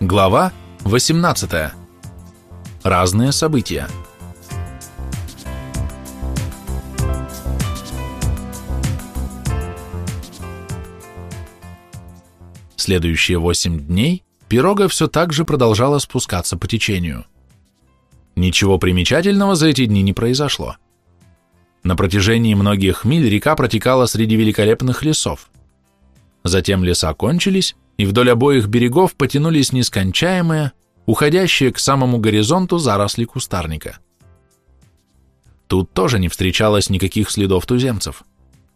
Глава 18. Разные события. Следующие восемь дней пирога все так же продолжала спускаться по течению. Ничего примечательного за эти дни не произошло. На протяжении многих миль река протекала среди великолепных лесов. Затем леса кончились, и вдоль обоих берегов потянулись нескончаемые, уходящие к самому горизонту заросли кустарника. Тут тоже не встречалось никаких следов туземцев.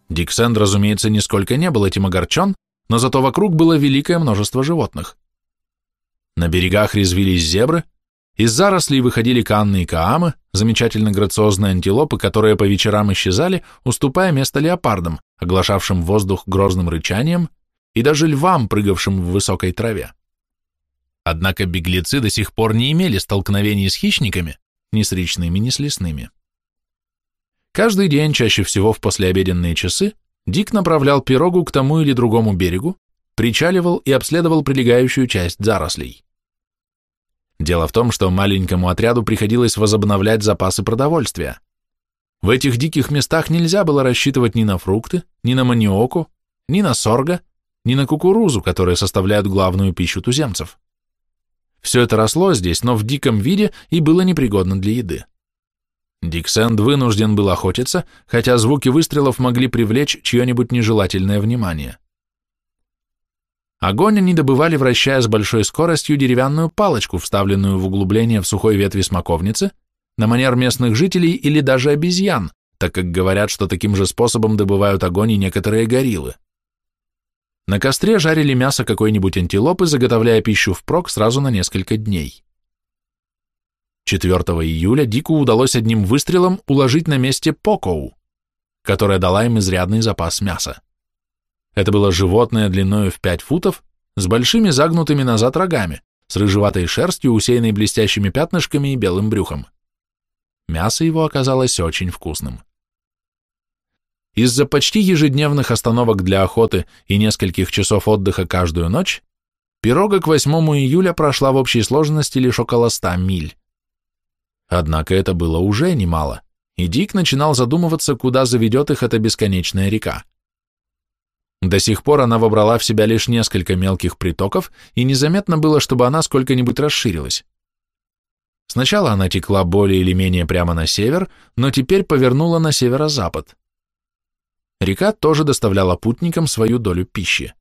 Диксенд, разумеется, нисколько не был этим огорчен, но зато вокруг было великое множество животных. На берегах резвились зебры, из зарослей выходили канны и каамы, замечательно грациозные антилопы, которые по вечерам исчезали, уступая место леопардам, оглашавшим воздух грозным рычанием, и даже львам, прыгавшим в высокой траве. Однако беглецы до сих пор не имели столкновений с хищниками, ни с речными, ни с лесными. Каждый день, чаще всего в послеобеденные часы, Дик направлял пирогу к тому или другому берегу, причаливал и обследовал прилегающую часть зарослей. Дело в том, что маленькому отряду приходилось возобновлять запасы продовольствия. В этих диких местах нельзя было рассчитывать ни на фрукты, ни на маниоку, ни на сорго, ни на кукурузу, которые составляют главную пищу туземцев. Все это росло здесь, но в диком виде и было непригодно для еды. Диксенд вынужден был охотиться, хотя звуки выстрелов могли привлечь чье-нибудь нежелательное внимание. Огонь они добывали, вращая с большой скоростью деревянную палочку, вставленную в углубление в сухой ветви смоковницы, на манер местных жителей или даже обезьян, так как говорят, что таким же способом добывают огонь и некоторые гориллы. На костре жарили мясо какой-нибудь антилопы, заготовляя пищу впрок сразу на несколько дней. 4 июля Дику удалось одним выстрелом уложить на месте Покоу, которая дала им изрядный запас мяса. Это было животное длиною в 5 футов, с большими загнутыми назад рогами, с рыжеватой шерстью, усеянной блестящими пятнышками и белым брюхом. Мясо его оказалось очень вкусным. Из-за почти ежедневных остановок для охоты и нескольких часов отдыха каждую ночь, пирога к 8 июля прошла в общей сложности лишь около 100 миль. Однако это было уже немало, и Дик начинал задумываться, куда заведет их эта бесконечная река. До сих пор она вобрала в себя лишь несколько мелких притоков, и незаметно было, чтобы она сколько-нибудь расширилась. Сначала она текла более или менее прямо на север, но теперь повернула на северо-запад. Река тоже доставляла путникам свою долю пищи.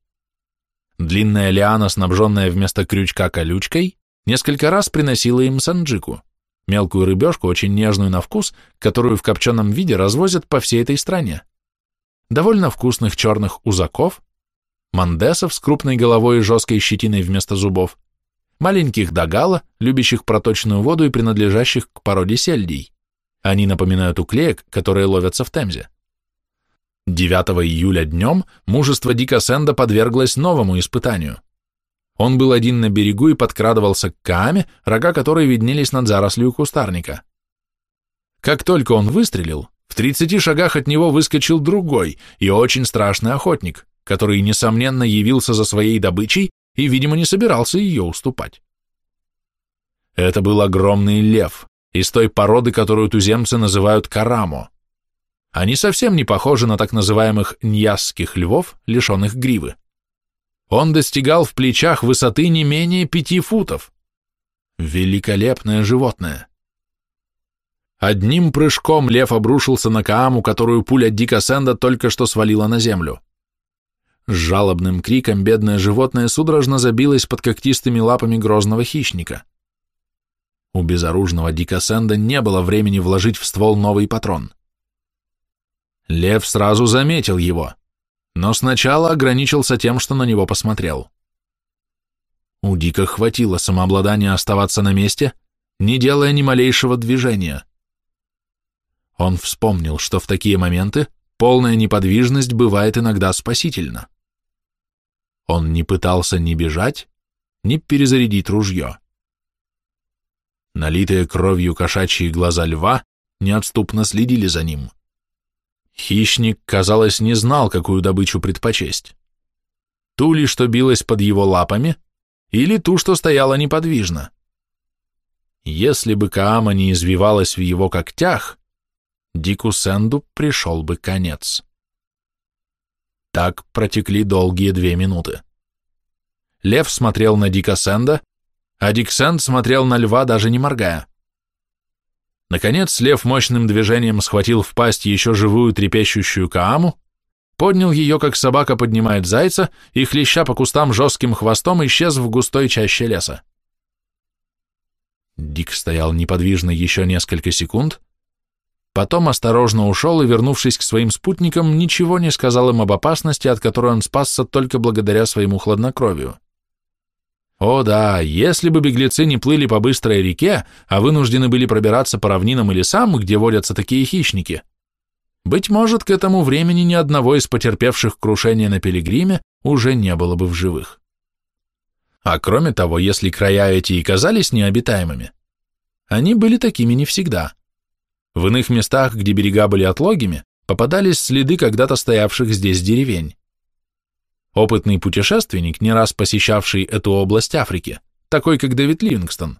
Длинная лиана, снабженная вместо крючка колючкой, несколько раз приносила им санджику, мелкую рыбешку, очень нежную на вкус, которую в копченом виде развозят по всей этой стране довольно вкусных черных узаков, мандесов с крупной головой и жесткой щетиной вместо зубов, маленьких дагала, любящих проточную воду и принадлежащих к породе сельдей. Они напоминают уклеек, которые ловятся в Темзе. 9 июля днем мужество Дика Сенда подверглось новому испытанию. Он был один на берегу и подкрадывался к Кааме, рога которой виднелись над зарослью кустарника. Как только он выстрелил, в тридцати шагах от него выскочил другой и очень страшный охотник, который, несомненно, явился за своей добычей и, видимо, не собирался ее уступать. Это был огромный лев, из той породы, которую туземцы называют карамо. Они совсем не похожи на так называемых ньясских львов, лишенных гривы. Он достигал в плечах высоты не менее пяти футов. Великолепное животное. Одним прыжком лев обрушился на Кааму, которую пуля Дика Сэнда только что свалила на землю. С жалобным криком бедное животное судорожно забилось под когтистыми лапами грозного хищника. У безоружного Дика Сэнда не было времени вложить в ствол новый патрон. Лев сразу заметил его, но сначала ограничился тем, что на него посмотрел. У Дика хватило самообладания оставаться на месте, не делая ни малейшего движения. Он вспомнил, что в такие моменты полная неподвижность бывает иногда спасительна. Он не пытался ни бежать, ни перезарядить ружье. Налитые кровью кошачьи глаза льва неотступно следили за ним. Хищник, казалось, не знал, какую добычу предпочесть. Ту ли, что билась под его лапами, или ту, что стояла неподвижно. Если бы Каама не извивалась в его когтях, Дику Сэнду пришел бы конец. Так протекли долгие две минуты. Лев смотрел на Дика Сэнда, а Дик Сэнд смотрел на льва, даже не моргая. Наконец, лев мощным движением схватил в пасть еще живую трепещущую Кааму, поднял ее, как собака поднимает зайца, и, хлеща по кустам жестким хвостом, исчез в густой чаще леса. Дик стоял неподвижно еще несколько секунд, потом осторожно ушел и, вернувшись к своим спутникам, ничего не сказал им об опасности, от которой он спасся только благодаря своему хладнокровию. О да, если бы беглецы не плыли по быстрой реке, а вынуждены были пробираться по равнинам и лесам, где водятся такие хищники, быть может, к этому времени ни одного из потерпевших крушение на пилигриме уже не было бы в живых. А кроме того, если края эти и казались необитаемыми, они были такими не всегда. В иных местах, где берега были отлогими, попадались следы когда-то стоявших здесь деревень. Опытный путешественник, не раз посещавший эту область Африки, такой как Дэвид Ливингстон,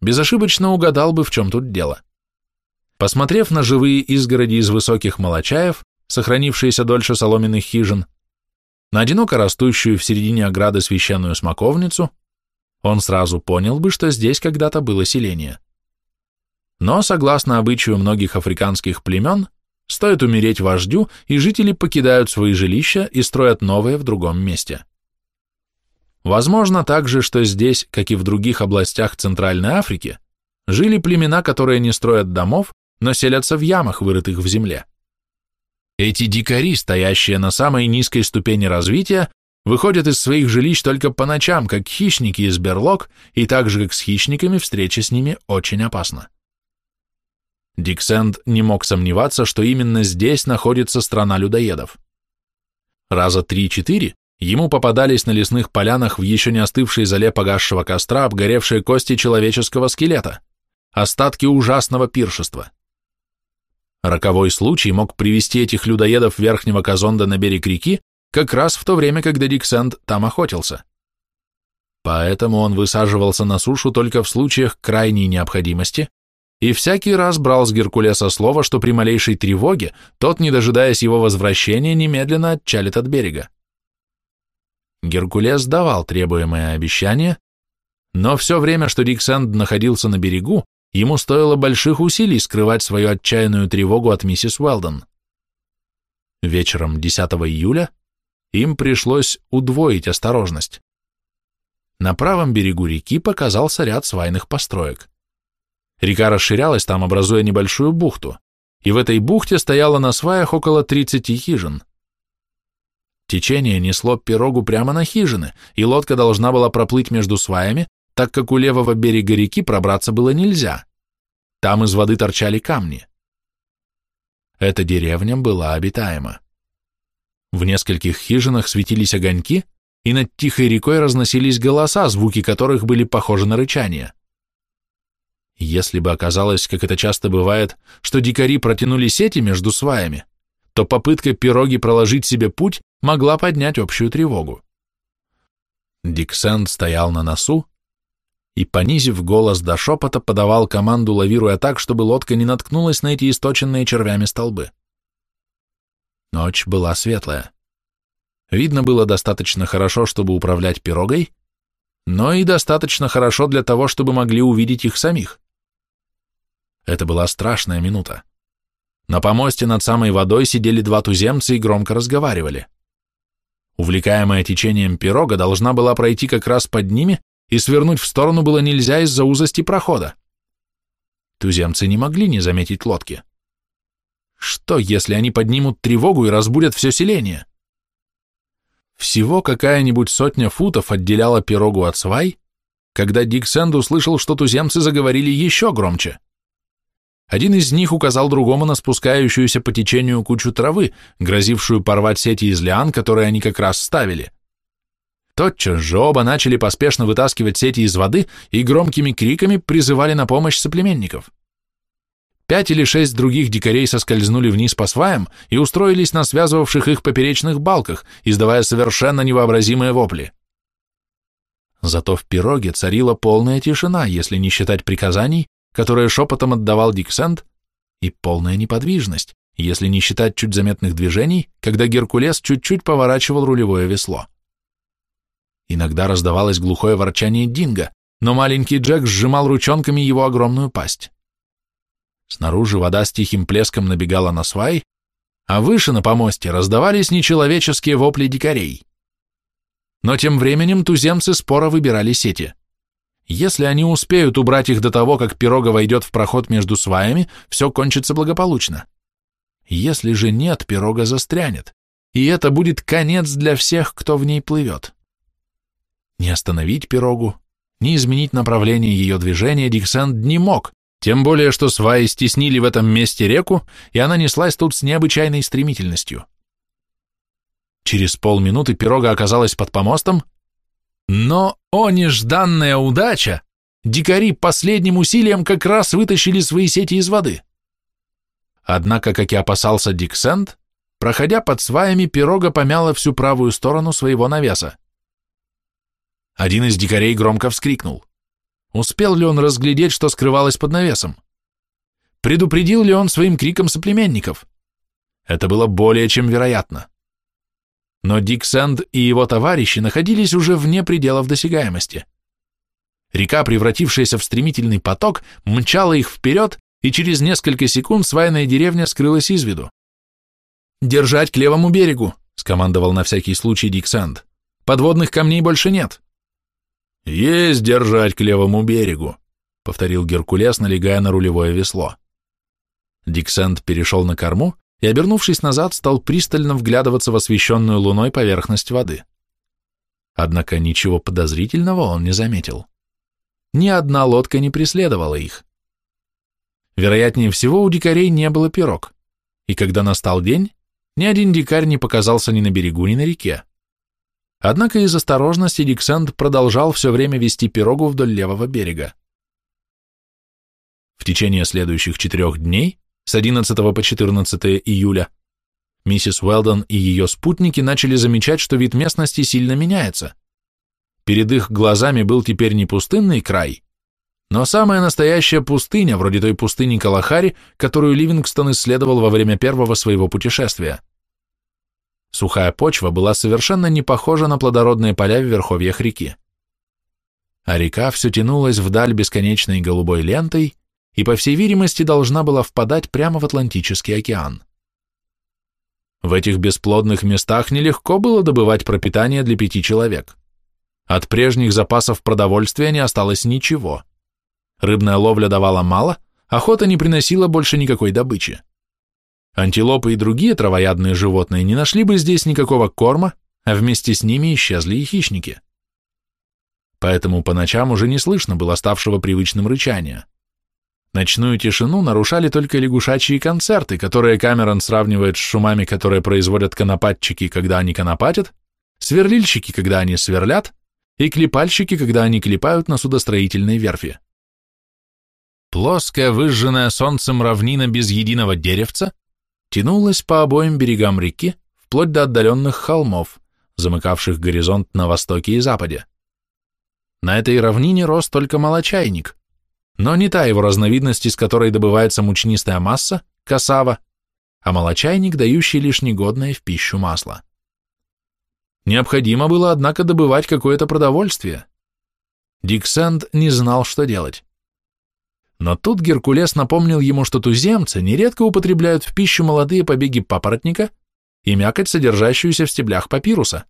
безошибочно угадал бы, в чем тут дело. Посмотрев на живые изгороди из высоких молочаев, сохранившиеся дольше соломенных хижин, на одиноко растущую в середине ограды священную смоковницу, он сразу понял бы, что здесь когда-то было селение. Но, согласно обычаю многих африканских племен, Стоит умереть вождю, и жители покидают свои жилища и строят новые в другом месте. Возможно также, что здесь, как и в других областях Центральной Африки, жили племена, которые не строят домов, но селятся в ямах, вырытых в земле. Эти дикари, стоящие на самой низкой ступени развития, выходят из своих жилищ только по ночам, как хищники из берлог, и так же, как с хищниками, встреча с ними очень опасна. Диксенд не мог сомневаться, что именно здесь находится страна людоедов. Раза три-четыре ему попадались на лесных полянах в еще не остывшей зале погасшего костра обгоревшие кости человеческого скелета, остатки ужасного пиршества. Роковой случай мог привести этих людоедов Верхнего Казонда на берег реки как раз в то время, когда Диксенд там охотился. Поэтому он высаживался на сушу только в случаях крайней необходимости и всякий раз брал с Геркулеса слово, что при малейшей тревоге тот, не дожидаясь его возвращения, немедленно отчалит от берега. Геркулес давал требуемое обещание, но все время, что Диксенд находился на берегу, ему стоило больших усилий скрывать свою отчаянную тревогу от миссис Уэлдон. Вечером 10 июля им пришлось удвоить осторожность. На правом берегу реки показался ряд свайных построек. Река расширялась там, образуя небольшую бухту, и в этой бухте стояло на сваях около 30 хижин. Течение несло пирогу прямо на хижины, и лодка должна была проплыть между сваями, так как у левого берега реки пробраться было нельзя. Там из воды торчали камни. Эта деревня была обитаема. В нескольких хижинах светились огоньки, и над тихой рекой разносились голоса, звуки которых были похожи на рычание. Если бы оказалось, как это часто бывает, что дикари протянули сети между сваями, то попытка пироги проложить себе путь могла поднять общую тревогу. Диксенд стоял на носу и, понизив голос до шепота, подавал команду, лавируя так, чтобы лодка не наткнулась на эти источенные червями столбы. Ночь была светлая. Видно было достаточно хорошо, чтобы управлять пирогой, но и достаточно хорошо для того, чтобы могли увидеть их самих. Это была страшная минута. На помосте над самой водой сидели два туземца и громко разговаривали. Увлекаемая течением пирога должна была пройти как раз под ними, и свернуть в сторону было нельзя из-за узости прохода. Туземцы не могли не заметить лодки. Что, если они поднимут тревогу и разбудят все селение? Всего какая-нибудь сотня футов отделяла пирогу от свай, когда Дик Сэнд услышал, что туземцы заговорили еще громче. Один из них указал другому на спускающуюся по течению кучу травы, грозившую порвать сети из лиан, которые они как раз ставили. Тотчас же оба начали поспешно вытаскивать сети из воды и громкими криками призывали на помощь соплеменников. Пять или шесть других дикарей соскользнули вниз по сваям и устроились на связывавших их поперечных балках, издавая совершенно невообразимые вопли. Зато в пироге царила полная тишина, если не считать приказаний, которые шепотом отдавал Диксент, и полная неподвижность, если не считать чуть заметных движений, когда Геркулес чуть-чуть поворачивал рулевое весло. Иногда раздавалось глухое ворчание Динго, но маленький Джек сжимал ручонками его огромную пасть. Снаружи вода с тихим плеском набегала на свай, а выше на помосте раздавались нечеловеческие вопли дикарей. Но тем временем туземцы споро выбирали сети. Если они успеют убрать их до того, как пирога войдет в проход между сваями, все кончится благополучно. Если же нет, пирога застрянет, и это будет конец для всех, кто в ней плывет. Не остановить пирогу, не изменить направление ее движения Диксенд не мог, тем более, что сваи стеснили в этом месте реку, и она неслась тут с необычайной стремительностью. Через полминуты пирога оказалась под помостом, но, о нежданная удача, дикари последним усилием как раз вытащили свои сети из воды. Однако, как и опасался Диксент, проходя под сваями, пирога помяла всю правую сторону своего навеса. Один из дикарей громко вскрикнул. Успел ли он разглядеть, что скрывалось под навесом? Предупредил ли он своим криком соплеменников? Это было более чем вероятно. Но Дик Сэнд и его товарищи находились уже вне пределов досягаемости. Река, превратившаяся в стремительный поток, мчала их вперед, и через несколько секунд свайная деревня скрылась из виду. «Держать к левому берегу», — скомандовал на всякий случай Дик Сэнд. «Подводных камней больше нет». «Есть держать к левому берегу», — повторил Геркулес, налегая на рулевое весло. Диксент перешел на корму и, обернувшись назад, стал пристально вглядываться в освещенную луной поверхность воды. Однако ничего подозрительного он не заметил. Ни одна лодка не преследовала их. Вероятнее всего, у дикарей не было пирог, и когда настал день, ни один дикарь не показался ни на берегу, ни на реке. Однако из осторожности Диксенд продолжал все время вести пирогу вдоль левого берега. В течение следующих четырех дней, с 11 по 14 июля, миссис Уэлдон и ее спутники начали замечать, что вид местности сильно меняется. Перед их глазами был теперь не пустынный край, но самая настоящая пустыня, вроде той пустыни Калахари, которую Ливингстон исследовал во время первого своего путешествия. Сухая почва была совершенно не похожа на плодородные поля в верховьях реки. А река все тянулась вдаль бесконечной голубой лентой и, по всей видимости, должна была впадать прямо в Атлантический океан. В этих бесплодных местах нелегко было добывать пропитание для пяти человек. От прежних запасов продовольствия не осталось ничего. Рыбная ловля давала мало, охота не приносила больше никакой добычи. Антилопы и другие травоядные животные не нашли бы здесь никакого корма, а вместе с ними исчезли и хищники. Поэтому по ночам уже не слышно было ставшего привычным рычания. Ночную тишину нарушали только лягушачьи концерты, которые Камерон сравнивает с шумами, которые производят конопатчики, когда они конопатят, сверлильщики, когда они сверлят, и клепальщики, когда они клепают на судостроительной верфи. Плоская, выжженная солнцем равнина без единого деревца тянулась по обоим берегам реки, вплоть до отдаленных холмов, замыкавших горизонт на востоке и западе. На этой равнине рос только молочайник, но не та его разновидность, из которой добывается мучнистая масса, касава, а молочайник, дающий лишь негодное в пищу масло. Необходимо было, однако, добывать какое-то продовольствие. Диксенд не знал, что делать. Но тут Геркулес напомнил ему, что туземцы нередко употребляют в пищу молодые побеги папоротника и мякоть, содержащуюся в стеблях папируса.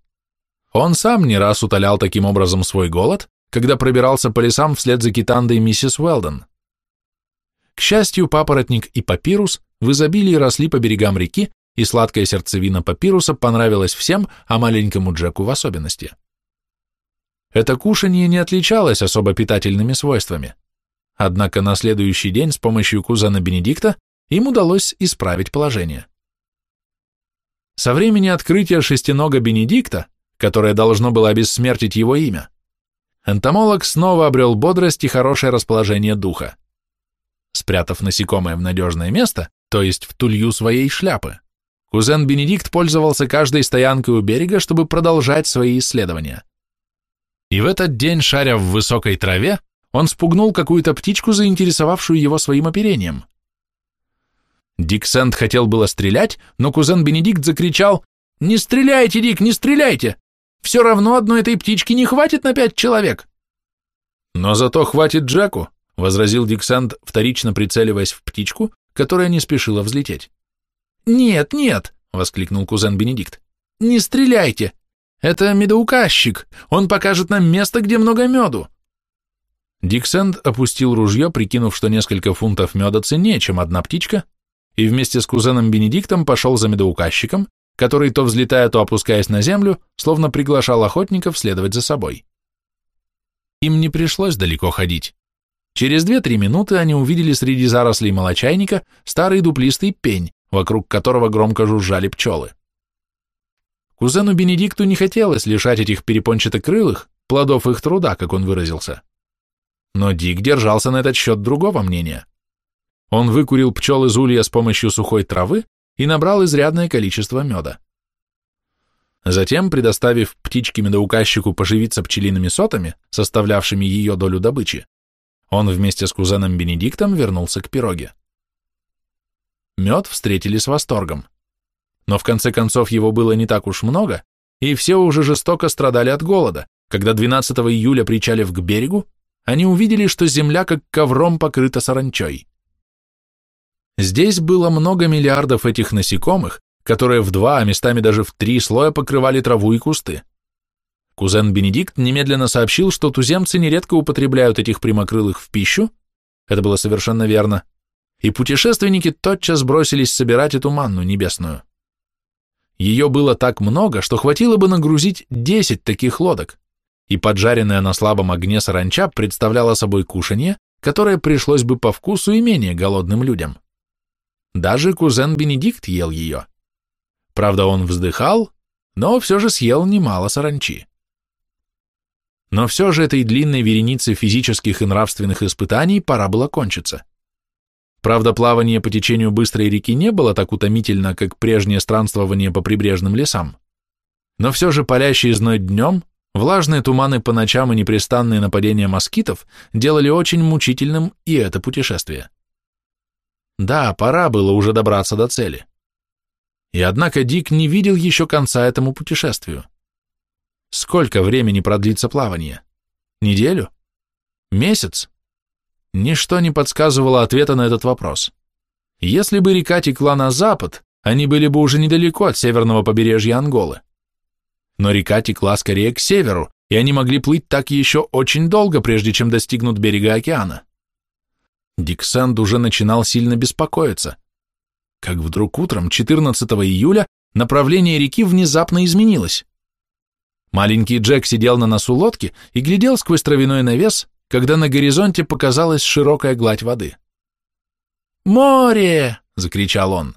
Он сам не раз утолял таким образом свой голод, когда пробирался по лесам вслед за Китандой миссис Уэлдон. К счастью, папоротник и папирус в изобилии росли по берегам реки, и сладкая сердцевина папируса понравилась всем, а маленькому Джеку в особенности. Это кушанье не отличалось особо питательными свойствами. Однако на следующий день с помощью кузена Бенедикта им удалось исправить положение. Со времени открытия шестинога Бенедикта, которое должно было обессмертить его имя, энтомолог снова обрел бодрость и хорошее расположение духа. Спрятав насекомое в надежное место, то есть в тулью своей шляпы, кузен Бенедикт пользовался каждой стоянкой у берега, чтобы продолжать свои исследования. И в этот день, шаря в высокой траве, он спугнул какую-то птичку, заинтересовавшую его своим оперением. Дик Сент хотел было стрелять, но кузен Бенедикт закричал «Не стреляйте, Дик, не стреляйте! Все равно одной этой птички не хватит на пять человек!» «Но зато хватит Джеку», — возразил Дик Сент, вторично прицеливаясь в птичку, которая не спешила взлететь. «Нет, нет!» — воскликнул кузен Бенедикт. «Не стреляйте! Это медоуказчик, он покажет нам место, где много меду!» Диксенд опустил ружье, прикинув, что несколько фунтов меда ценнее, чем одна птичка, и вместе с кузеном Бенедиктом пошел за медоуказчиком, который, то взлетая, то опускаясь на землю, словно приглашал охотников следовать за собой. Им не пришлось далеко ходить. Через две-три минуты они увидели среди зарослей молочайника старый дуплистый пень, вокруг которого громко жужжали пчелы. Кузену Бенедикту не хотелось лишать этих перепончатокрылых плодов их труда, как он выразился. Но Дик держался на этот счет другого мнения. Он выкурил пчел из улья с помощью сухой травы и набрал изрядное количество меда. Затем, предоставив птичке-медоуказчику поживиться пчелиными сотами, составлявшими ее долю добычи, он вместе с кузеном Бенедиктом вернулся к пироге. Мед встретили с восторгом. Но в конце концов его было не так уж много, и все уже жестоко страдали от голода, когда 12 июля, причалив к берегу, они увидели, что земля как ковром покрыта саранчой. Здесь было много миллиардов этих насекомых, которые в два, а местами даже в три слоя покрывали траву и кусты. Кузен Бенедикт немедленно сообщил, что туземцы нередко употребляют этих прямокрылых в пищу, это было совершенно верно, и путешественники тотчас бросились собирать эту манну небесную. Ее было так много, что хватило бы нагрузить десять таких лодок, и поджаренная на слабом огне саранча представляла собой кушанье, которое пришлось бы по вкусу и менее голодным людям. Даже кузен Бенедикт ел ее. Правда, он вздыхал, но все же съел немало саранчи. Но все же этой длинной веренице физических и нравственных испытаний пора было кончиться. Правда, плавание по течению быстрой реки не было так утомительно, как прежнее странствование по прибрежным лесам. Но все же палящий зной днем, влажные туманы по ночам и непрестанные нападения москитов делали очень мучительным и это путешествие. Да, пора было уже добраться до цели. И однако Дик не видел еще конца этому путешествию. Сколько времени продлится плавание? Неделю? Месяц? Ничто не подсказывало ответа на этот вопрос. Если бы река текла на запад, они были бы уже недалеко от северного побережья Анголы. Но река текла скорее к северу, и они могли плыть так еще очень долго, прежде чем достигнут берега океана. Диксанд уже начинал сильно беспокоиться. Как вдруг утром 14 июля направление реки внезапно изменилось. Маленький Джек сидел на носу лодки и глядел сквозь травяной навес, когда на горизонте показалась широкая гладь воды. «Море!» — закричал он.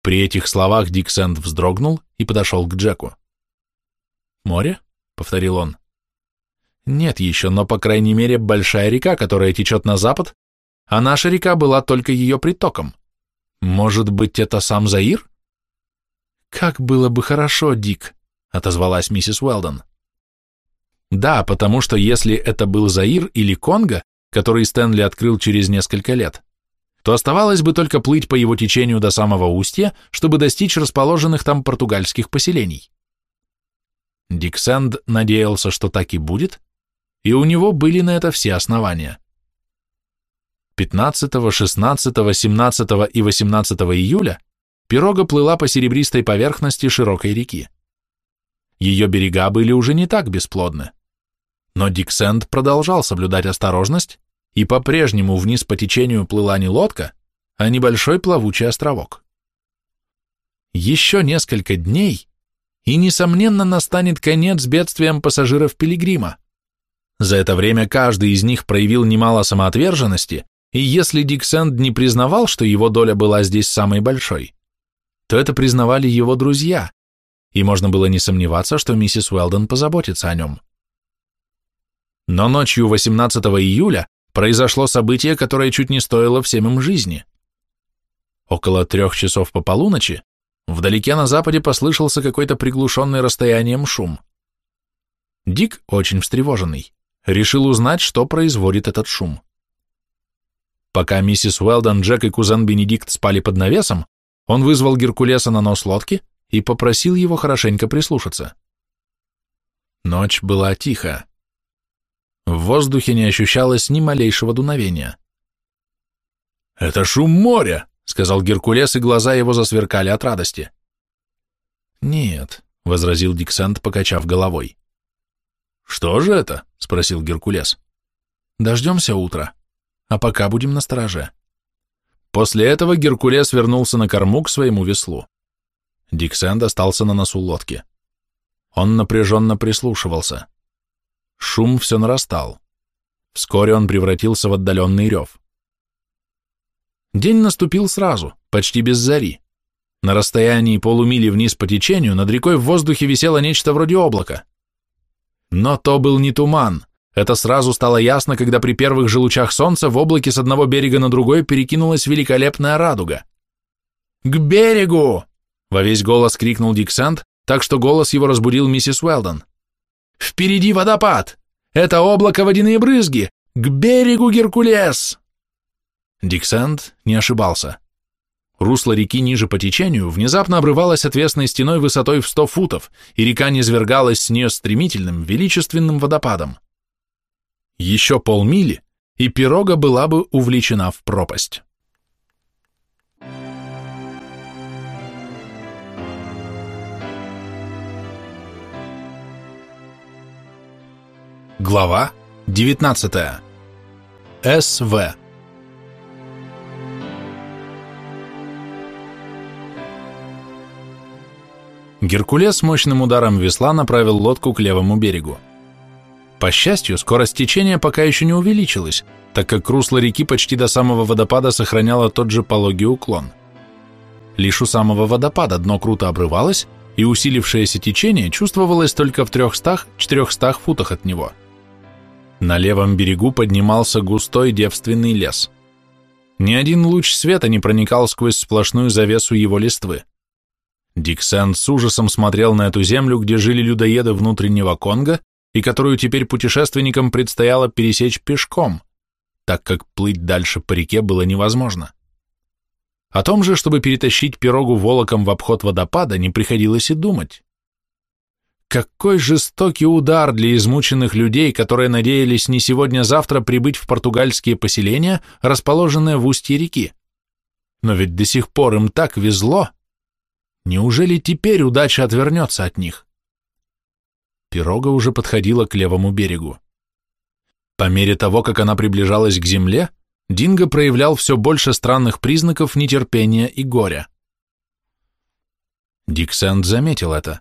При этих словах Диксенд вздрогнул и подошел к Джеку. «Море?» — повторил он. «Нет еще, но, по крайней мере, большая река, которая течет на запад а наша река была только ее притоком. Может быть, это сам Заир? Как было бы хорошо, Дик, отозвалась миссис Уэлдон. Да, потому что если это был Заир или Конго, который Стэнли открыл через несколько лет, то оставалось бы только плыть по его течению до самого устья, чтобы достичь расположенных там португальских поселений. Дик Сэнд надеялся, что так и будет, и у него были на это все основания. 15, 16, 17 и 18 июля пирога плыла по серебристой поверхности широкой реки. Ее берега были уже не так бесплодны. Но Диксенд продолжал соблюдать осторожность, и по-прежнему вниз по течению плыла не лодка, а небольшой плавучий островок. Еще несколько дней, и, несомненно, настанет конец бедствиям пассажиров Пилигрима. За это время каждый из них проявил немало самоотверженности и если Дик Сэнд не признавал, что его доля была здесь самой большой, то это признавали его друзья, и можно было не сомневаться, что миссис Уэлдон позаботится о нем. Но ночью 18 июля произошло событие, которое чуть не стоило всем им жизни. Около трех часов по полуночи вдалеке на западе послышался какой-то приглушенный расстоянием шум. Дик, очень встревоженный, решил узнать, что производит этот шум. Пока миссис Уэлдон, Джек и кузен Бенедикт спали под навесом, он вызвал Геркулеса на нос лодки и попросил его хорошенько прислушаться. Ночь была тиха. В воздухе не ощущалось ни малейшего дуновения. «Это шум моря!» — сказал Геркулес, и глаза его засверкали от радости. «Нет», — возразил Диксент, покачав головой. «Что же это?» — спросил Геркулес. «Дождемся утра, а пока будем на стороже». После этого Геркулес вернулся на корму к своему веслу. Диксент остался на носу лодки. Он напряженно прислушивался. Шум все нарастал. Вскоре он превратился в отдаленный рев. День наступил сразу, почти без зари. На расстоянии полумили вниз по течению над рекой в воздухе висело нечто вроде облака. Но то был не туман. Это сразу стало ясно, когда при первых же лучах солнца в облаке с одного берега на другой перекинулась великолепная радуга. «К берегу!» — во весь голос крикнул Диксант, так что голос его разбудил миссис Уэлдон. «Впереди водопад! Это облако водяные брызги! К берегу, Геркулес!» Диксант не ошибался. Русло реки ниже по течению внезапно обрывалось отвесной стеной высотой в сто футов, и река низвергалась с нее стремительным, величественным водопадом. Еще полмили, и пирога была бы увлечена в пропасть. Глава 19. СВ. Геркулес мощным ударом весла направил лодку к левому берегу. По счастью, скорость течения пока еще не увеличилась, так как русло реки почти до самого водопада сохраняло тот же пологий уклон. Лишь у самого водопада дно круто обрывалось, и усилившееся течение чувствовалось только в 300-400 футах от него. На левом берегу поднимался густой девственный лес. Ни один луч света не проникал сквозь сплошную завесу его листвы. Диксен с ужасом смотрел на эту землю, где жили людоеды внутреннего Конго, и которую теперь путешественникам предстояло пересечь пешком, так как плыть дальше по реке было невозможно. О том же, чтобы перетащить пирогу волоком в обход водопада, не приходилось и думать. Какой жестокий удар для измученных людей, которые надеялись не сегодня-завтра прибыть в португальские поселения, расположенные в устье реки. Но ведь до сих пор им так везло. Неужели теперь удача отвернется от них? Пирога уже подходила к левому берегу. По мере того, как она приближалась к земле, Динго проявлял все больше странных признаков нетерпения и горя. Диксенд заметил это.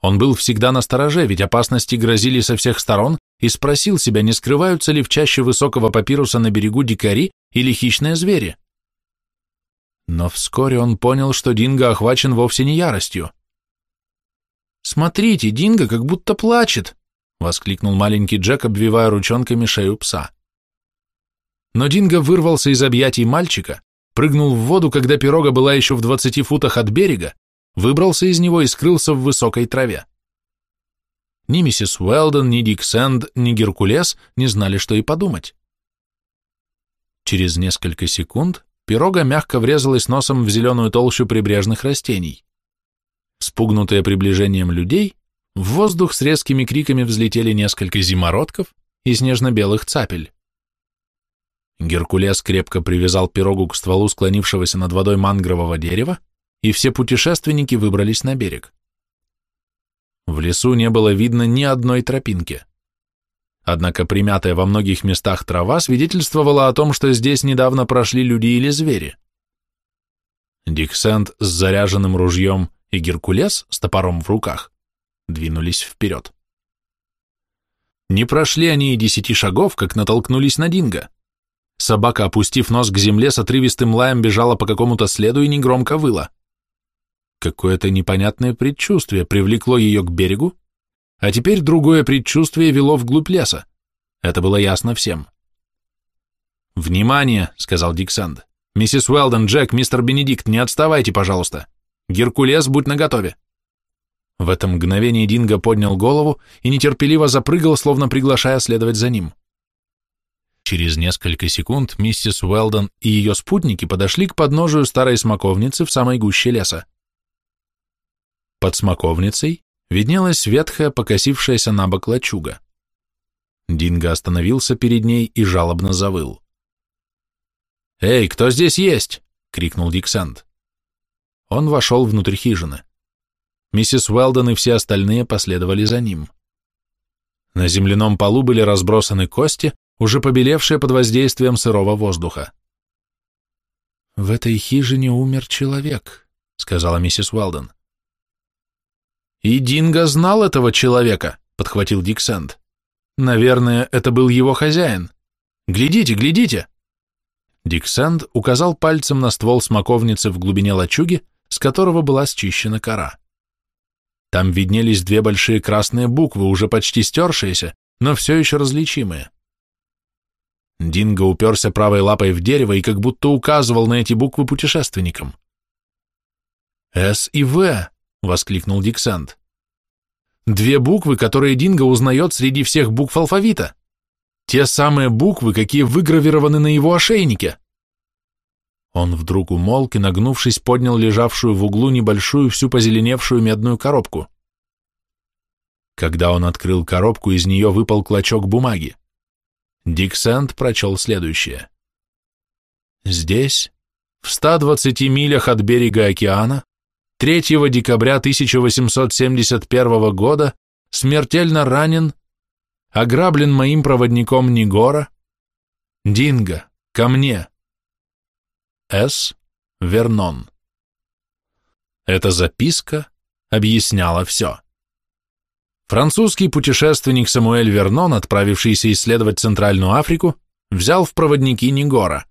Он был всегда на стороже, ведь опасности грозили со всех сторон, и спросил себя, не скрываются ли в чаще высокого папируса на берегу дикари или хищные звери. Но вскоре он понял, что Динго охвачен вовсе не яростью. «Смотрите, Динго как будто плачет!» — воскликнул маленький Джек, обвивая ручонками шею пса. Но Динго вырвался из объятий мальчика, прыгнул в воду, когда пирога была еще в двадцати футах от берега, выбрался из него и скрылся в высокой траве. Ни миссис Уэлдон, ни Дик Сэнд, ни Геркулес не знали, что и подумать. Через несколько секунд Пирога мягко врезалась носом в зеленую толщу прибрежных растений. Спугнутые приближением людей, в воздух с резкими криками взлетели несколько зимородков и снежно-белых цапель. Геркулес крепко привязал пирогу к стволу склонившегося над водой мангрового дерева, и все путешественники выбрались на берег. В лесу не было видно ни одной тропинки. Однако примятая во многих местах трава свидетельствовала о том, что здесь недавно прошли люди или звери. Диксент с заряженным ружьем и Геркулес с топором в руках двинулись вперед. Не прошли они и десяти шагов, как натолкнулись на Динго. Собака, опустив нос к земле, с отрывистым лаем бежала по какому-то следу и негромко выла. Какое-то непонятное предчувствие привлекло ее к берегу, а теперь другое предчувствие вело вглубь леса. Это было ясно всем. «Внимание!» — сказал Диксанд. «Миссис Уэлден, Джек, мистер Бенедикт, не отставайте, пожалуйста. Геркулес, будь наготове». В это мгновение Динго поднял голову и нетерпеливо запрыгал, словно приглашая следовать за ним. Через несколько секунд миссис Уэлдон и ее спутники подошли к подножию старой смоковницы в самой гуще леса. Под смоковницей виднелась ветхая, покосившаяся на бок лачуга. Динго остановился перед ней и жалобно завыл. «Эй, кто здесь есть?» — крикнул Диксант. Он вошел внутрь хижины. Миссис Уэлдон и все остальные последовали за ним. На земляном полу были разбросаны кости, уже побелевшие под воздействием сырого воздуха. «В этой хижине умер человек», — сказала миссис Уэлдон. «И Динго знал этого человека», — подхватил Дик. «Наверное, это был его хозяин. Глядите, глядите!» Дик указал пальцем на ствол смоковницы в глубине лачуги, с которого была счищена кора. Там виднелись две большие красные буквы, уже почти стершиеся, но все еще различимые. Динго уперся правой лапой в дерево и как будто указывал на эти буквы путешественникам. «С и В», — воскликнул Диксант. «Две буквы, которые Динго узнает среди всех букв алфавита. Те самые буквы, какие выгравированы на его ошейнике». Он вдруг умолк и, нагнувшись, поднял лежавшую в углу небольшую, всю позеленевшую медную коробку. Когда он открыл коробку, из нее выпал клочок бумаги. Дик Сэнд прочел следующее. Здесь, в 120 милях от берега океана, 3 декабря 1871 года смертельно ранен, ограблен моим проводником Нигора, Динго, ко мне, с. Вернон. Эта записка объясняла все. Французский путешественник Самуэль Вернон, отправившийся исследовать Центральную Африку, взял в проводники Нигора.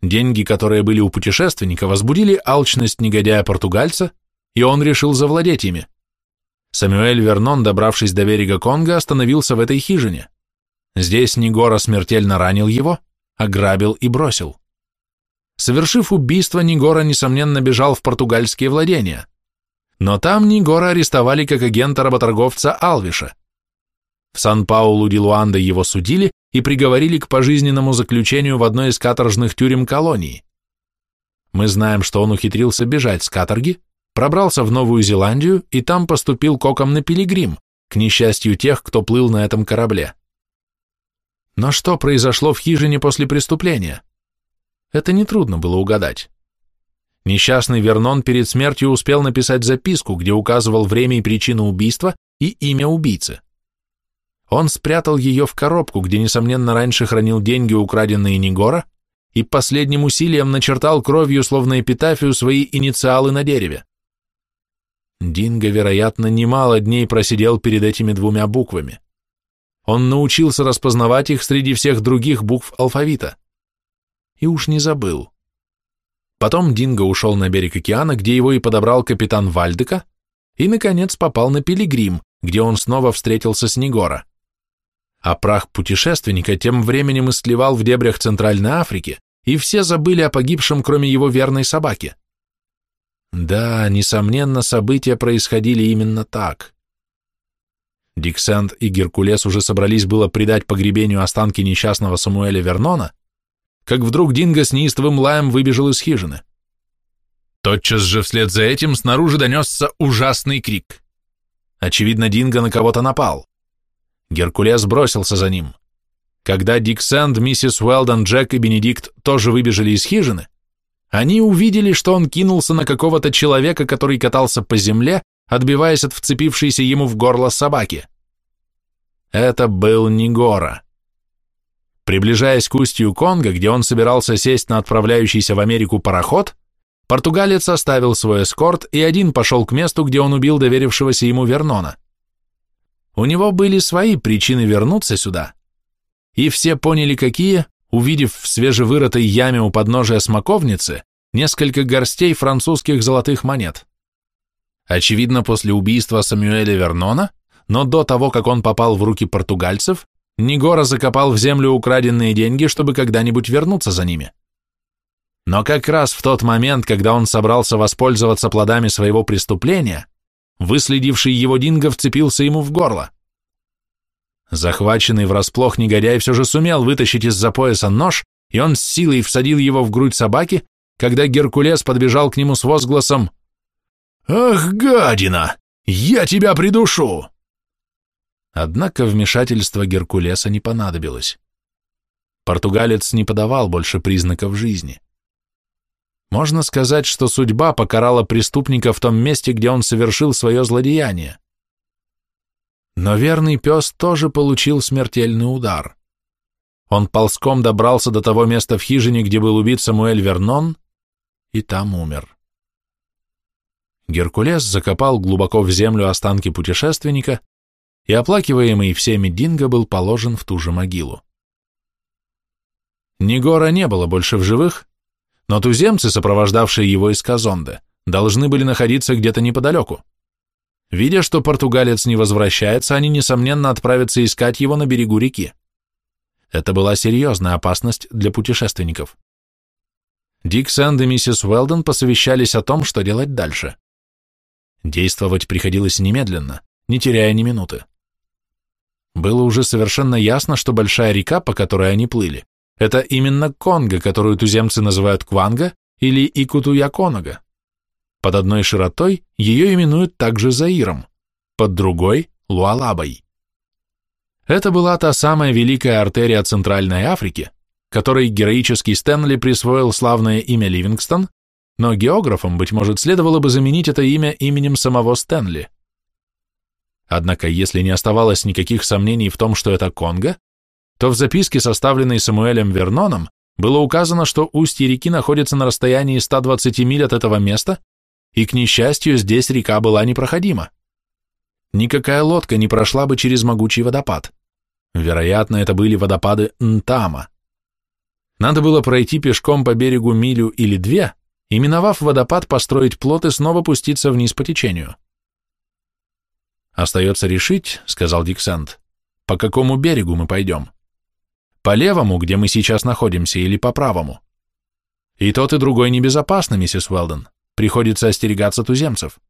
Деньги, которые были у путешественника, возбудили алчность негодяя-португальца, и он решил завладеть ими. Самуэль Вернон, добравшись до берега Конго, остановился в этой хижине. Здесь Нигора смертельно ранил его, ограбил и бросил. Совершив убийство, Нигора, несомненно, бежал в португальские владения. Но там Нигора арестовали как агента-работорговца Алвиша. В Сан-Паулу ди Луанда его судили и приговорили к пожизненному заключению в одной из каторжных тюрем колонии. Мы знаем, что он ухитрился бежать с каторги, пробрался в Новую Зеландию и там поступил коком на пилигрим, к несчастью тех, кто плыл на этом корабле. Но что произошло в хижине после преступления? Это нетрудно было угадать. Несчастный Вернон перед смертью успел написать записку, где указывал время и причину убийства и имя убийцы. Он спрятал ее в коробку, где, несомненно, раньше хранил деньги, украденные Нигора, и последним усилием начертал кровью, словно эпитафию, свои инициалы на дереве. Динго, вероятно, немало дней просидел перед этими двумя буквами. Он научился распознавать их среди всех других букв алфавита и уж не забыл. Потом Динго ушел на берег океана, где его и подобрал капитан Вальдека, и, наконец, попал на Пилигрим, где он снова встретился с Негора. А прах путешественника тем временем истлевал в дебрях Центральной Африки, и все забыли о погибшем, кроме его верной собаки. Да, несомненно, события происходили именно так. Диксент и Геркулес уже собрались было предать погребению останки несчастного Самуэля Вернона, как вдруг Динго с неистовым лаем выбежал из хижины. Тотчас же вслед за этим снаружи донесся ужасный крик. Очевидно, Динго на кого-то напал. Геркулес бросился за ним. Когда Дик Сэнд, миссис Уэлдон, Джек и Бенедикт тоже выбежали из хижины, они увидели, что он кинулся на какого-то человека, который катался по земле, отбиваясь от вцепившейся ему в горло собаки. Это был Нигора. Приближаясь к устью Конго, где он собирался сесть на отправляющийся в Америку пароход, португалец оставил свой эскорт и один пошел к месту, где он убил доверившегося ему Вернона. У него были свои причины вернуться сюда, и все поняли, какие, увидев в свежевырытой яме у подножия смоковницы несколько горстей французских золотых монет. Очевидно, после убийства Самюэля Вернона, но до того, как он попал в руки португальцев, Негора закопал в землю украденные деньги, чтобы когда-нибудь вернуться за ними. Но как раз в тот момент, когда он собрался воспользоваться плодами своего преступления, выследивший его Динго вцепился ему в горло. Захваченный врасплох негодяй все же сумел вытащить из-за пояса нож, и он с силой всадил его в грудь собаки, когда Геркулес подбежал к нему с возгласом «Ах, гадина! Я тебя придушу!» Однако вмешательство Геркулеса не понадобилось. Португалец не подавал больше признаков жизни. Можно сказать, что судьба покарала преступника в том месте, где он совершил свое злодеяние. Но верный пес тоже получил смертельный удар. Он ползком добрался до того места в хижине, где был убит Самуэль Вернон, и там умер. Геркулес закопал глубоко в землю останки путешественника, и оплакиваемый всеми Динго был положен в ту же могилу. Негора не было больше в живых, но туземцы, сопровождавшие его из Казонде, должны были находиться где-то неподалеку. Видя, что португалец не возвращается, они, несомненно, отправятся искать его на берегу реки. Это была серьезная опасность для путешественников. Дик Сэнд и миссис Уэлден посовещались о том, что делать дальше. Действовать приходилось немедленно, не теряя ни минуты. Было уже совершенно ясно, что большая река, по которой они плыли, это именно Конго, которую туземцы называют Кванга или Икутуяконога. Под одной широтой ее именуют также Заиром, под другой – Луалабой. Это была та самая великая артерия Центральной Африки, которой героический Стэнли присвоил славное имя Ливингстон, но географам, быть может, следовало бы заменить это имя именем самого Стэнли. Однако, если не оставалось никаких сомнений в том, что это Конго, то в записке, составленной Самуэлем Верноном, было указано, что устье реки находится на расстоянии 120 миль от этого места, и, к несчастью, здесь река была непроходима. Никакая лодка не прошла бы через могучий водопад. Вероятно, это были водопады Нтама. Надо было пройти пешком по берегу милю или две, и, миновав водопад, построить плот и снова пуститься вниз по течению. «Остается решить», — сказал Диксент, — «по какому берегу мы пойдем?» По левому, где мы сейчас находимся, или по правому? И тот, и другой небезопасны, миссис Уэлден. Приходится остерегаться туземцев.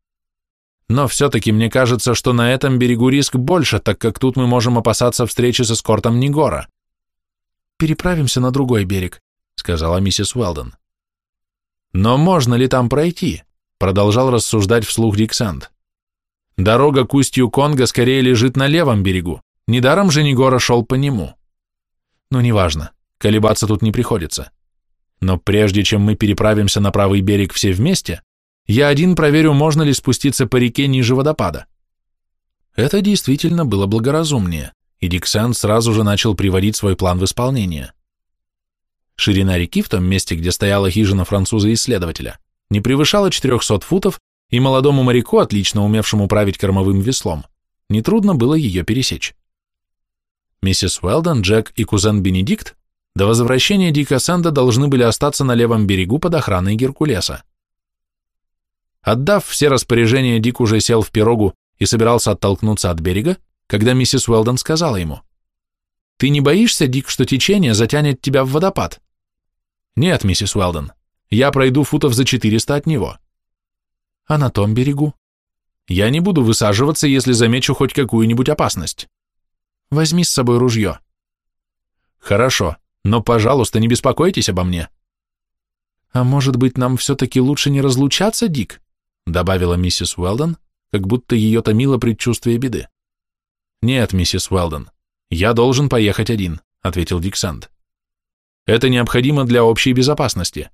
Но все-таки мне кажется, что на этом берегу риск больше, так как тут мы можем опасаться встречи с эскортом Нигора. «Переправимся на другой берег», — сказала миссис Уэлден. «Но можно ли там пройти?» — продолжал рассуждать вслух Диксанд. «Дорога к устью Конго скорее лежит на левом берегу. Недаром же Нигора шел по нему». Но неважно, колебаться тут не приходится. Но прежде чем мы переправимся на правый берег все вместе, я один проверю, можно ли спуститься по реке ниже водопада. Это действительно было благоразумнее, и Диксен сразу же начал приводить свой план в исполнение. Ширина реки в том месте, где стояла хижина француза-исследователя, не превышала 400 футов, и молодому моряку, отлично умевшему править кормовым веслом, нетрудно было ее пересечь. Миссис Уэлдон, Джек и кузен Бенедикт до возвращения Дика Сэнда должны были остаться на левом берегу под охраной Геркулеса. Отдав все распоряжения, Дик уже сел в пирогу и собирался оттолкнуться от берега, когда миссис Уэлдон сказала ему, «Ты не боишься, Дик, что течение затянет тебя в водопад?» «Нет, миссис Уэлдон, я пройду футов за 400 от него». «А на том берегу?» «Я не буду высаживаться, если замечу хоть какую-нибудь опасность». Возьми с собой ружье. Хорошо, но, пожалуйста, не беспокойтесь обо мне. А может быть, нам все-таки лучше не разлучаться, Дик? Добавила миссис Уэлдон, как будто ее томило предчувствие беды. Нет, миссис Уэлдон, я должен поехать один, ответил Дик Санд. Это необходимо для общей безопасности.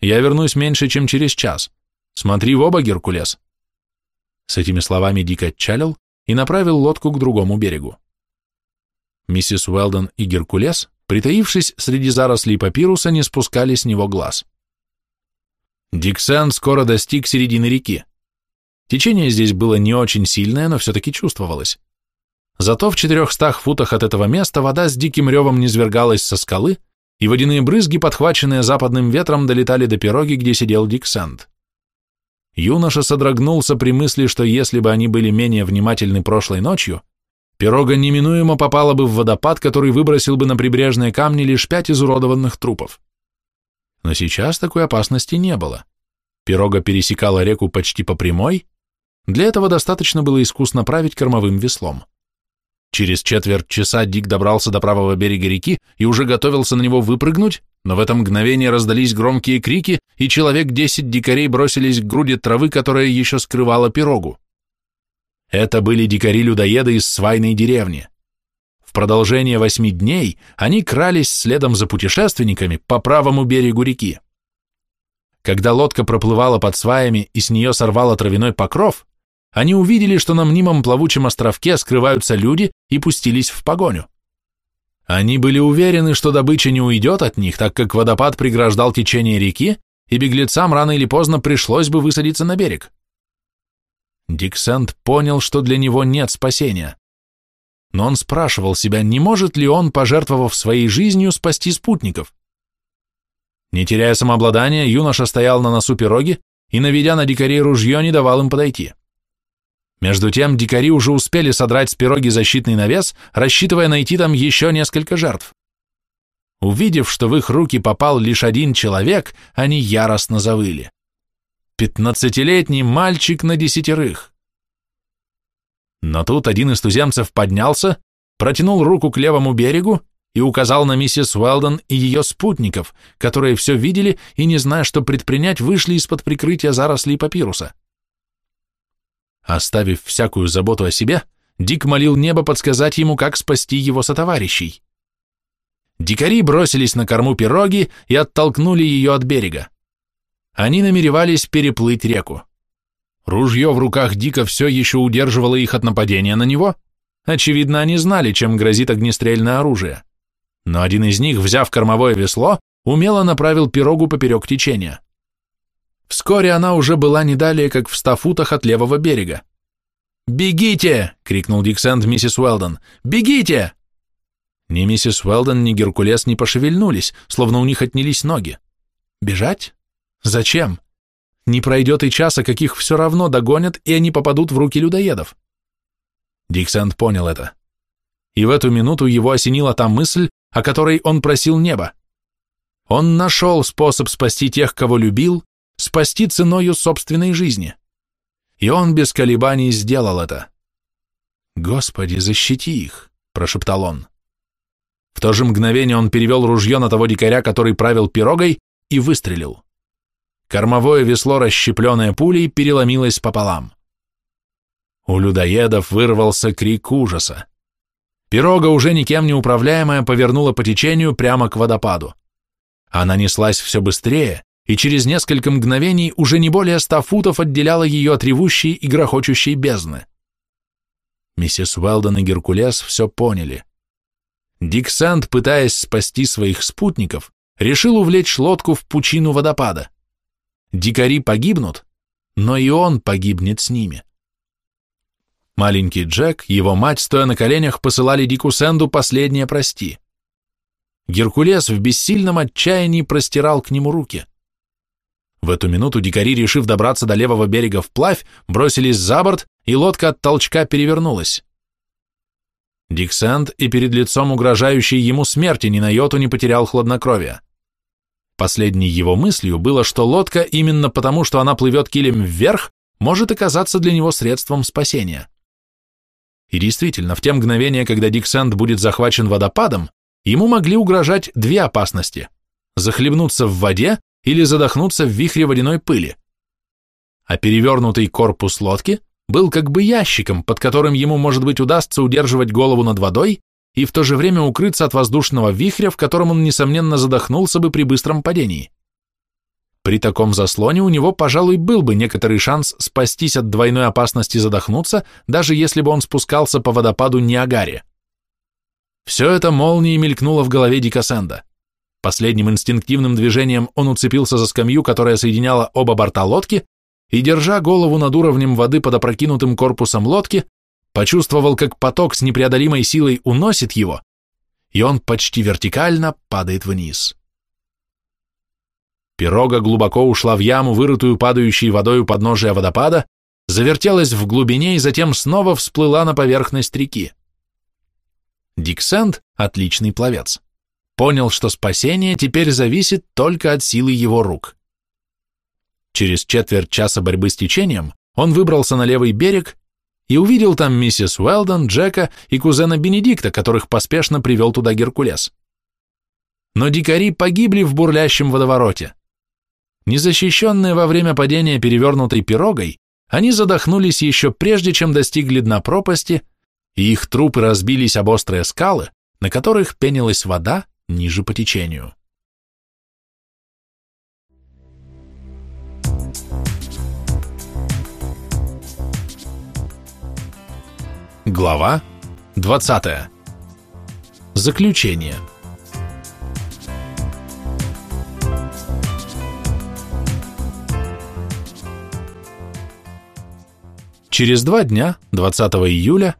Я вернусь меньше, чем через час. Смотри в оба, Геркулес. С этими словами Дик отчалил и направил лодку к другому берегу. Миссис Уэлдон и Геркулес, притаившись среди зарослей папируса, не спускали с него глаз. Диксен скоро достиг середины реки. Течение здесь было не очень сильное, но все-таки чувствовалось. Зато в четырехстах футах от этого места вода с диким ревом низвергалась со скалы, и водяные брызги, подхваченные западным ветром, долетали до пироги, где сидел Диксент. Юноша содрогнулся при мысли, что если бы они были менее внимательны прошлой ночью, пирога неминуемо попала бы в водопад, который выбросил бы на прибрежные камни лишь пять изуродованных трупов. Но сейчас такой опасности не было. Пирога пересекала реку почти по прямой, для этого достаточно было искусно править кормовым веслом. Через четверть часа Дик добрался до правого берега реки и уже готовился на него выпрыгнуть, но в это мгновение раздались громкие крики, и человек десять дикарей бросились к груди травы, которая еще скрывала пирогу. Это были дикари-людоеды из свайной деревни. В продолжение восьми дней они крались следом за путешественниками по правому берегу реки. Когда лодка проплывала под сваями и с нее сорвала травяной покров, они увидели, что на мнимом плавучем островке скрываются люди и пустились в погоню. Они были уверены, что добыча не уйдет от них, так как водопад преграждал течение реки, и беглецам рано или поздно пришлось бы высадиться на берег. Диксент понял, что для него нет спасения. Но он спрашивал себя, не может ли он, пожертвовав своей жизнью, спасти спутников. Не теряя самообладания, юноша стоял на носу пироги и, наведя на дикарей ружье, не давал им подойти. Между тем дикари уже успели содрать с пироги защитный навес, рассчитывая найти там еще несколько жертв. Увидев, что в их руки попал лишь один человек, они яростно завыли. Пятнадцатилетний мальчик на десятерых. Но тут один из туземцев поднялся, протянул руку к левому берегу и указал на миссис Уэлдон и ее спутников, которые все видели и, не зная, что предпринять, вышли из-под прикрытия зарослей папируса. Оставив всякую заботу о себе, Дик молил небо подсказать ему, как спасти его сотоварищей. Дикари бросились на корму пироги и оттолкнули ее от берега. Они намеревались переплыть реку. Ружье в руках Дика все еще удерживало их от нападения на него. Очевидно, они знали, чем грозит огнестрельное оружие. Но один из них, взяв кормовое весло, умело направил пирогу поперек течения. Вскоре она уже была не далее, как в ста футах от левого берега. «Бегите!» — крикнул Диксент миссис Уэлдон. «Бегите!» Ни миссис Уэлдон, ни Геркулес не пошевельнулись, словно у них отнялись ноги. «Бежать? Зачем? Не пройдет и часа, каких все равно догонят, и они попадут в руки людоедов». Диксент понял это. И в эту минуту его осенила та мысль, о которой он просил неба. Он нашел способ спасти тех, кого любил, спасти ценою собственной жизни. И он без колебаний сделал это. «Господи, защити их!» – прошептал он. В то же мгновение он перевел ружье на того дикаря, который правил пирогой, и выстрелил. Кормовое весло, расщепленное пулей, переломилось пополам. У людоедов вырвался крик ужаса. Пирога, уже никем не управляемая, повернула по течению прямо к водопаду. Она неслась все быстрее, и через несколько мгновений уже не более ста футов отделяла ее от ревущей и грохочущей бездны. Миссис Уэлдон и Геркулес все поняли. Дик Санд, пытаясь спасти своих спутников, решил увлечь лодку в пучину водопада. Дикари погибнут, но и он погибнет с ними. Маленький Джек, его мать, стоя на коленях, посылали Дику Сэнду последнее прости. Геркулес в бессильном отчаянии простирал к нему руки. В эту минуту дикари, решив добраться до левого берега вплавь, бросились за борт, и лодка от толчка перевернулась. Диксент и перед лицом угрожающей ему смерти ни на йоту не потерял хладнокровия. Последней его мыслью было, что лодка, именно потому, что она плывет килем вверх, может оказаться для него средством спасения. И действительно, в те мгновения, когда Диксент будет захвачен водопадом, ему могли угрожать две опасности – захлебнуться в воде или задохнуться в вихре водяной пыли. А перевернутый корпус лодки был как бы ящиком, под которым ему, может быть, удастся удерживать голову над водой и в то же время укрыться от воздушного вихря, в котором он, несомненно, задохнулся бы при быстром падении. При таком заслоне у него, пожалуй, был бы некоторый шанс спастись от двойной опасности задохнуться, даже если бы он спускался по водопаду Ниагаре. Все это молнией мелькнуло в голове Дикасенда. Последним инстинктивным движением он уцепился за скамью, которая соединяла оба борта лодки, и, держа голову над уровнем воды под опрокинутым корпусом лодки, почувствовал, как поток с непреодолимой силой уносит его, и он почти вертикально падает вниз. Пирога глубоко ушла в яму, вырытую падающей водой у подножия водопада, завертелась в глубине и затем снова всплыла на поверхность реки. Дик Сэнд, отличный пловец, понял, что спасение теперь зависит только от силы его рук. Через четверть часа борьбы с течением он выбрался на левый берег и увидел там миссис Уэлдон, Джека и кузена Бенедикта, которых поспешно привел туда Геркулес. Но дикари погибли в бурлящем водовороте. Незащищенные во время падения перевернутой пирогой, они задохнулись еще прежде, чем достигли дна пропасти, и их трупы разбились об острые скалы, на которых пенилась вода ниже по течению. Глава 20. Заключение. Через два дня, 20 июля,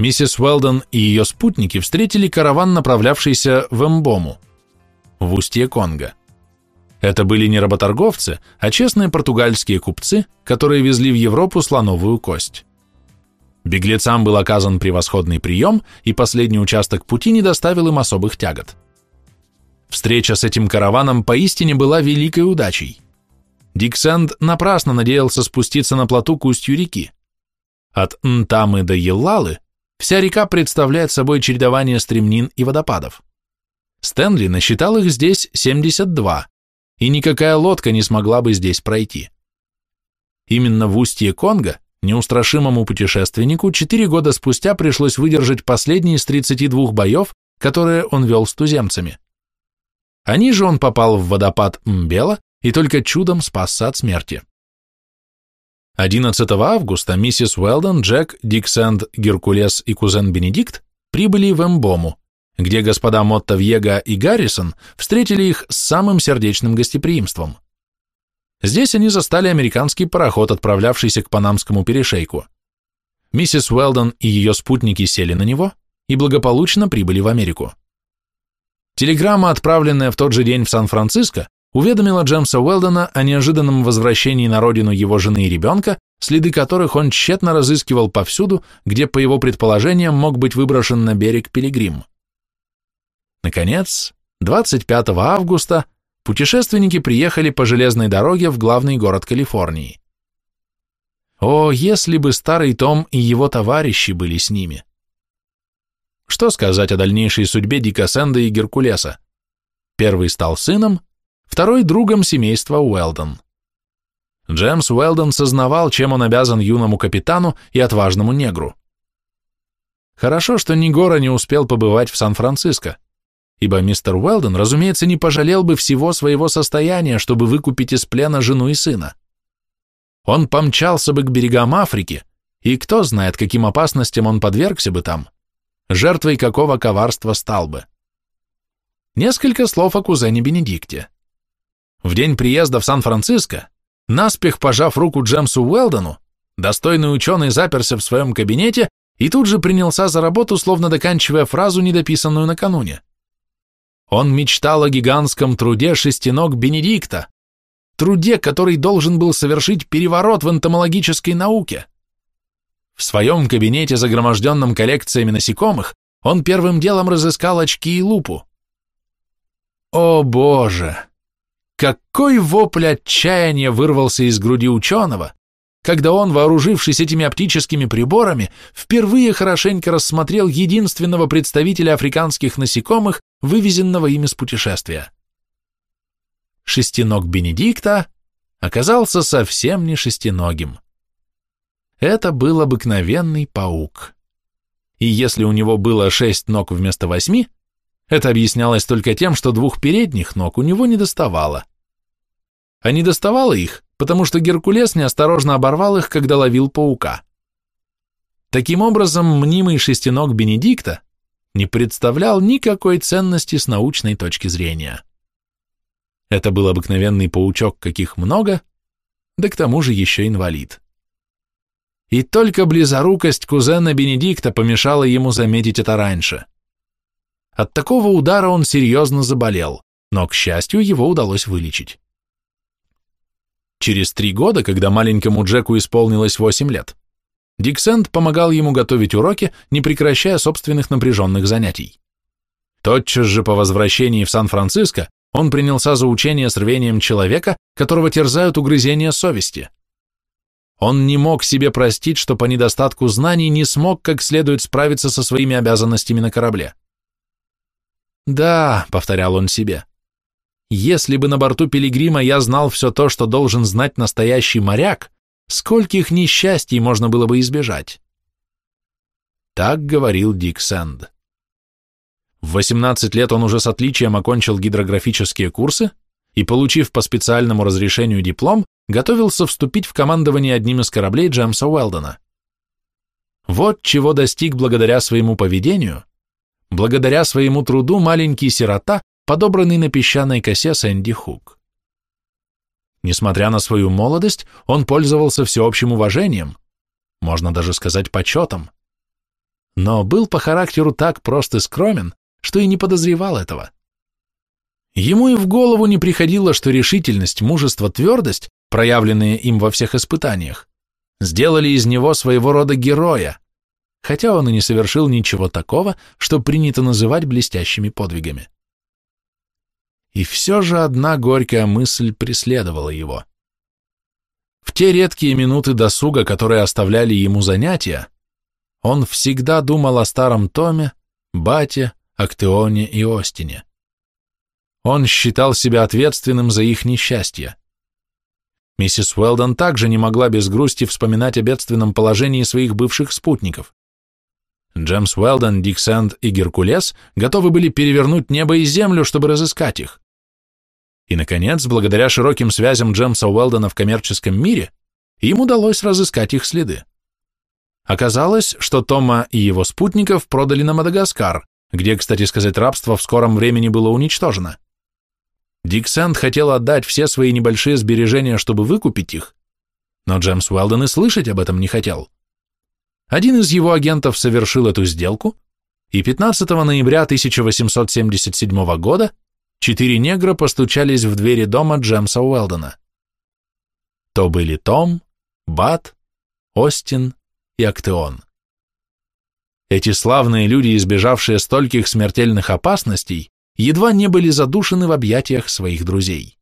миссис Уэлдон и ее спутники встретили караван, направлявшийся в Эмбому, в устье Конго. Это были не работорговцы, а честные португальские купцы, которые везли в Европу слоновую кость. Беглецам был оказан превосходный прием, и последний участок пути не доставил им особых тягот. Встреча с этим караваном поистине была великой удачей. Диксенд напрасно надеялся спуститься на плоту к устью реки. От Нтамы до Еллалы вся река представляет собой чередование стремнин и водопадов. Стэнли насчитал их здесь 72, и никакая лодка не смогла бы здесь пройти. Именно в устье Конго неустрашимому путешественнику четыре года спустя пришлось выдержать последние из 32 боев, которые он вел с туземцами. Они же он попал в водопад Мбела и только чудом спасся от смерти. 11 августа миссис Уэлдон, Джек, Дик Сэнд, Геркулес и кузен Бенедикт прибыли в Эмбому, где господа Мотта Вьега и Гаррисон встретили их с самым сердечным гостеприимством. Здесь они застали американский пароход, отправлявшийся к Панамскому перешейку. Миссис Уэлдон и ее спутники сели на него и благополучно прибыли в Америку. Телеграмма, отправленная в тот же день в Сан-Франциско, уведомила Джемса Уэлдона о неожиданном возвращении на родину его жены и ребенка, следы которых он тщетно разыскивал повсюду, где, по его предположениям, мог быть выброшен на берег Пилигрим. Наконец, 25 августа путешественники приехали по железной дороге в главный город Калифорнии. О, если бы старый Том и его товарищи были с ними! Что сказать о дальнейшей судьбе Дика Сэнда и Геркулеса? Первый стал сыном, второй другом семейства Уэлдон. Джемс Уэлдон сознавал, чем он обязан юному капитану и отважному негру. Хорошо, что Нигора не успел побывать в Сан-Франциско, ибо мистер Уэлдон, разумеется, не пожалел бы всего своего состояния, чтобы выкупить из плена жену и сына. Он помчался бы к берегам Африки, и кто знает, каким опасностям он подвергся бы там, жертвой какого коварства стал бы. Несколько слов о кузене Бенедикте. В день приезда в Сан-Франциско, наспех пожав руку Джемсу Уэлдону, достойный ученый заперся в своем кабинете и тут же принялся за работу, словно доканчивая фразу, недописанную накануне. Он мечтал о гигантском труде шестиног Бенедикта, труде, который должен был совершить переворот в энтомологической науке. В своем кабинете, загроможденном коллекциями насекомых, он первым делом разыскал очки и лупу. О боже! Какой вопль отчаяния вырвался из груди ученого, когда он, вооружившись этими оптическими приборами, впервые хорошенько рассмотрел единственного представителя африканских насекомых, вывезенного ими с путешествия. Шестиног Бенедикта оказался совсем не шестиногим. Это был обыкновенный паук. И если у него было шесть ног вместо восьми, это объяснялось только тем, что двух передних ног у него не доставало а не доставало их, потому что Геркулес неосторожно оборвал их, когда ловил паука. Таким образом, мнимый шестиног Бенедикта не представлял никакой ценности с научной точки зрения. Это был обыкновенный паучок, каких много, да к тому же еще инвалид. И только близорукость кузена Бенедикта помешала ему заметить это раньше. От такого удара он серьезно заболел, но, к счастью, его удалось вылечить. Через три года, когда маленькому Джеку исполнилось восемь лет, Диксент помогал ему готовить уроки, не прекращая собственных напряженных занятий. Тотчас же по возвращении в Сан-Франциско он принялся за учение с рвением человека, которого терзают угрызения совести. Он не мог себе простить, что по недостатку знаний не смог как следует справиться со своими обязанностями на корабле. «Да», — повторял он себе, — «если бы на борту Пилигрима я знал все то, что должен знать настоящий моряк, скольких несчастий можно было бы избежать?» Так говорил Дик Сэнд. В 18 лет он уже с отличием окончил гидрографические курсы и, получив по специальному разрешению диплом, готовился вступить в командование одним из кораблей Джеймса Уэлдона. Вот чего достиг благодаря своему поведению благодаря своему труду маленький сирота, подобранный на песчаной косе Сэнди Хук. Несмотря на свою молодость, он пользовался всеобщим уважением, можно даже сказать почетом. Но был по характеру так прост и скромен, что и не подозревал этого. Ему и в голову не приходило, что решительность, мужество, твердость, проявленные им во всех испытаниях, сделали из него своего рода героя, хотя он и не совершил ничего такого, что принято называть блестящими подвигами. И все же одна горькая мысль преследовала его. В те редкие минуты досуга, которые оставляли ему занятия, он всегда думал о старом Томе, Бате, Актеоне и Остине. Он считал себя ответственным за их несчастье. Миссис Уэлдон также не могла без грусти вспоминать о бедственном положении своих бывших спутников. Джемс Уэлдон, Дик и Геркулес готовы были перевернуть небо и землю, чтобы разыскать их. И, наконец, благодаря широким связям Джемса Уэлдона в коммерческом мире, им удалось разыскать их следы. Оказалось, что Тома и его спутников продали на Мадагаскар, где, кстати сказать, рабство в скором времени было уничтожено. Дик хотел отдать все свои небольшие сбережения, чтобы выкупить их, но Джемс Уэлдон и слышать об этом не хотел. Один из его агентов совершил эту сделку, и 15 ноября 1877 года четыре негра постучались в двери дома Джемса Уэлдона. То были Том, Бат, Остин и Актеон. Эти славные люди, избежавшие стольких смертельных опасностей, едва не были задушены в объятиях своих друзей.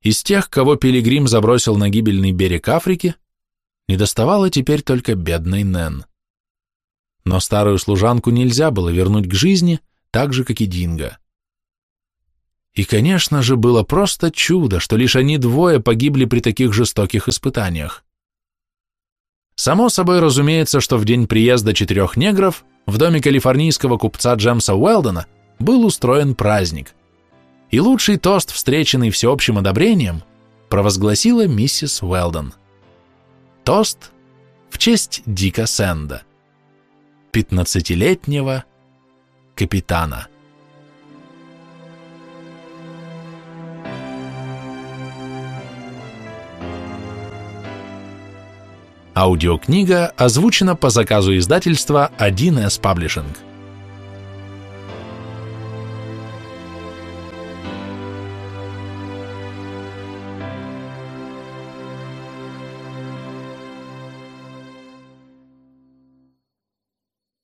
Из тех, кого Пилигрим забросил на гибельный берег Африки, недоставало теперь только бедной Нэн. Но старую служанку нельзя было вернуть к жизни, так же, как и Динго. И, конечно же, было просто чудо, что лишь они двое погибли при таких жестоких испытаниях. Само собой разумеется, что в день приезда четырех негров в доме калифорнийского купца Джемса Уэлдона был устроен праздник. И лучший тост, встреченный всеобщим одобрением, провозгласила миссис Уэлдон. Тост в честь Дика Сэнда, пятнадцатилетнего капитана. Аудиокнига озвучена по заказу издательства 1С Publishing.